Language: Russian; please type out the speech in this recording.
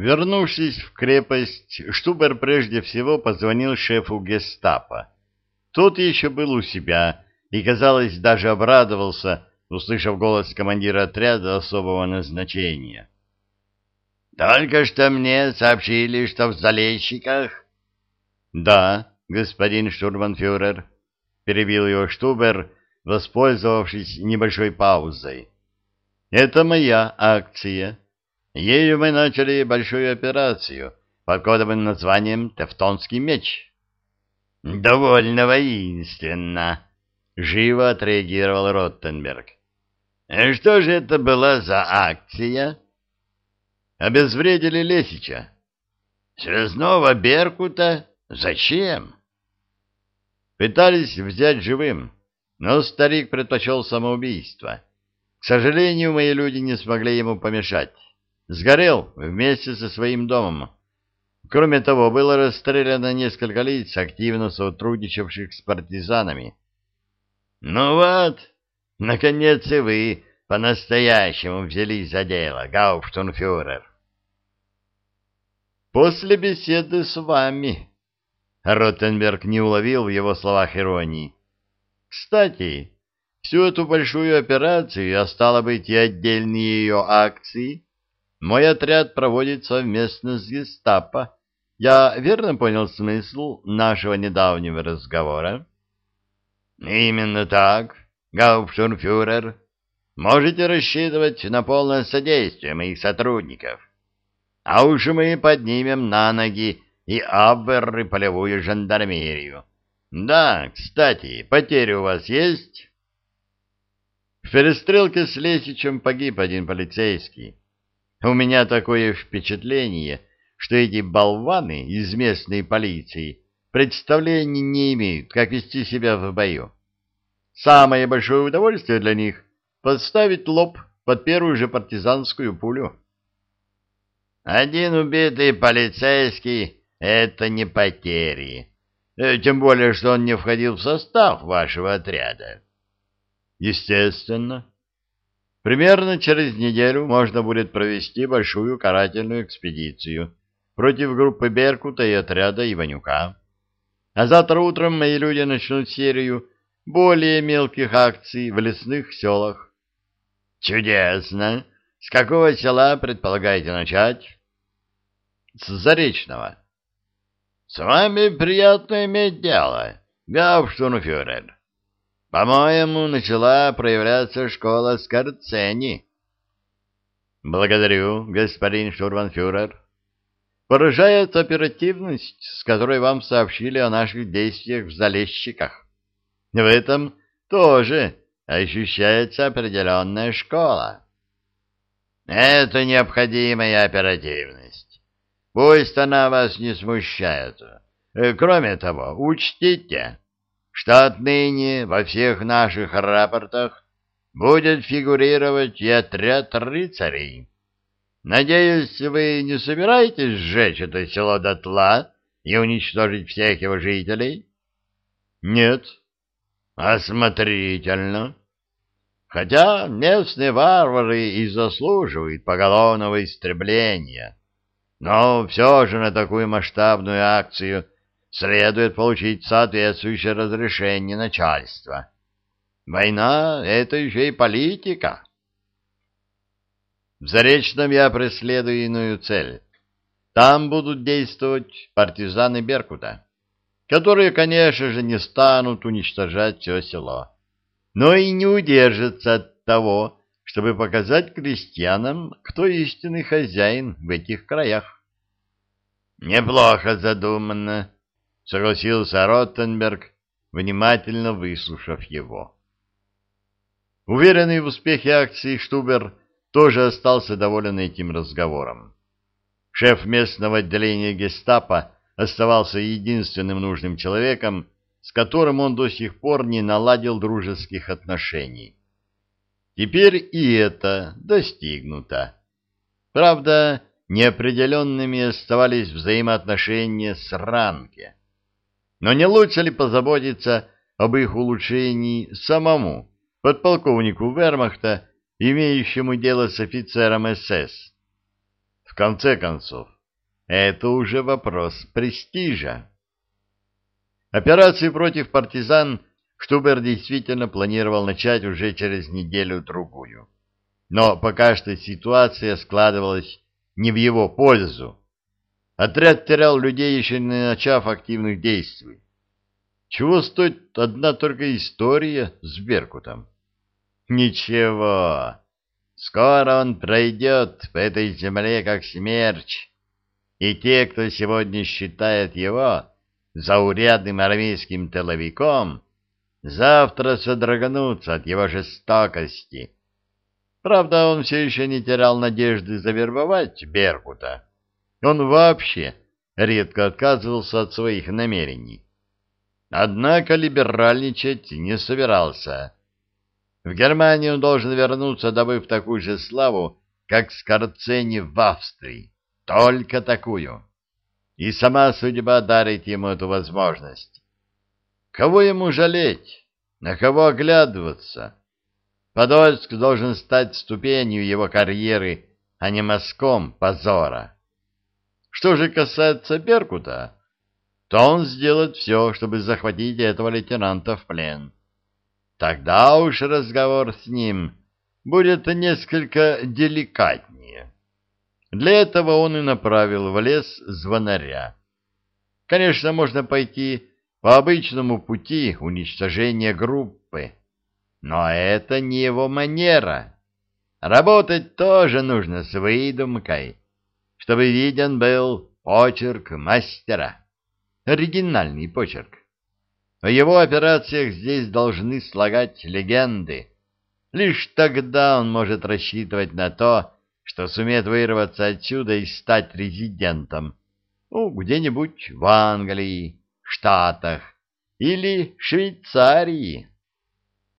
Вернувшись в крепость, Штубер прежде всего позвонил шефу гестапо. Тот еще был у себя и, казалось, даже обрадовался, услышав голос командира отряда особого назначения. «Только что мне сообщили, что в Залещиках...» «Да, господин штурманфюрер», — перебил его Штубер, воспользовавшись небольшой паузой. «Это моя акция. Ею мы начали большую операцию под кодовым названием «Тевтонский меч». «Довольно воинственно», — живо отреагировал Роттенберг. «Что же это была за акция?» «Обезвредили Лесича». «Связного Беркута? Зачем?» «Пытались взять живым, но старик предпочел самоубийство. К сожалению, мои люди не смогли ему помешать» сгорел вместе со своим домом. Кроме того, было расстреляно несколько лиц, активно сотрудничавших с партизанами. «Ну вот, наконец и вы по-настоящему взялись за дело, гауптштунфюрер». «После беседы с вами...» Ротенберг не уловил в его словах иронии. «Кстати, всю эту большую операцию, а стало быть и отдельные ее акции, мой отряд проводит совместно с гестапо. Я верно понял смысл нашего недавнего разговора? Именно так, гауптштурмфюрер. Можете рассчитывать на полное содействие моих сотрудников. А уж мы поднимем на ноги и Абвер, и полевую жандармерию. Да, кстати, потери у вас есть? В перестрелке с Лесичем погиб один полицейский. У меня такое впечатление, что эти болваны из местной полиции представления не имеют, как вести себя в бою. Самое большое удовольствие для них — подставить лоб под первую же партизанскую пулю. Один убитый полицейский — это не потери, э, тем более, что он не входил в состав вашего отряда. Естественно. Примерно через неделю можно будет провести большую карательную экспедицию против группы Беркута и отряда Иванюка. А завтра утром мои люди начнут серию более мелких акций в лесных селах. Чудесно! С какого села предполагаете начать? С Заречного. С вами приятно иметь дело, гауптштурмфюрер. По-моему, начала проявляться школа Скорцени. Благодарю, господин штурманфюрер. Поражает оперативность, с которой вам сообщили о наших действиях в Залещиках. В этом тоже ощущается определенная школа. Это необходимая оперативность. Пусть она вас не смущает. Кроме того, учтите, что отныне во всех наших рапортах будет фигурировать и отряд рыцарей. Надеюсь, вы не собираетесь сжечь это село дотла и уничтожить всех его жителей? Нет. Осмотрительно. Хотя местные варвары и заслуживают поголовного истребления. Но все же на такую масштабную акцию следует получить соответствующее разрешение начальства. Война — это еще и политика. В Заречном я преследую иную цель. Там будут действовать партизаны Беркута, которые, конечно же, не станут уничтожать все село, но и не удержатся от того, чтобы показать крестьянам, кто истинный хозяин в этих краях. Неплохо задумано, согласился Роттенберг, внимательно выслушав его. Уверенный в успехе акции Штубер тоже остался доволен этим разговором. Шеф местного отделения гестапо оставался единственным нужным человеком, с которым он до сих пор не наладил дружеских отношений. Теперь и это достигнуто. Правда, неопределенными оставались взаимоотношения с Ранке. Но не лучше ли позаботиться об их улучшении самому, подполковнику вермахта, имеющему дело с офицером СС? В конце концов, это уже вопрос престижа. Операцию против партизан Штубер действительно планировал начать уже через неделю-другую. Но пока что ситуация складывалась не в его пользу. Отряд терял людей, еще не начав активных действий. Чего стоит одна только история с Беркутом? Ничего, скоро он пройдет по этой земле как смерч, и те, кто сегодня считает его заурядным армейским тыловиком, завтра содрогнутся от его жестокости. Правда, он все еще не терял надежды завербовать Беркута. Он вообще редко отказывался от своих намерений. Однако либеральничать не собирался. В Германию он должен вернуться, добыв такую же славу, как Скорцени в Австрии. Только такую. И сама судьба дарит ему эту возможность. Кого ему жалеть? На кого оглядываться? Подольск должен стать ступенью его карьеры, а не мазком позора. Что же касается Беркута, то он сделает все, чтобы захватить этого лейтенанта в плен. Тогда уж разговор с ним будет несколько деликатнее. Для этого он и направил в лес звонаря. Конечно, можно пойти по обычному пути уничтожения группы, но это не его манера. Работать тоже нужно с выдумкой, чтобы виден был почерк мастера оригинальный почерк. О его операциях здесь должны слагать легенды. Лишь тогда он может рассчитывать на то, что сумеет вырваться отсюда и стать резидентом. Ну, где-нибудь в Англии, Штатах или Швейцарии.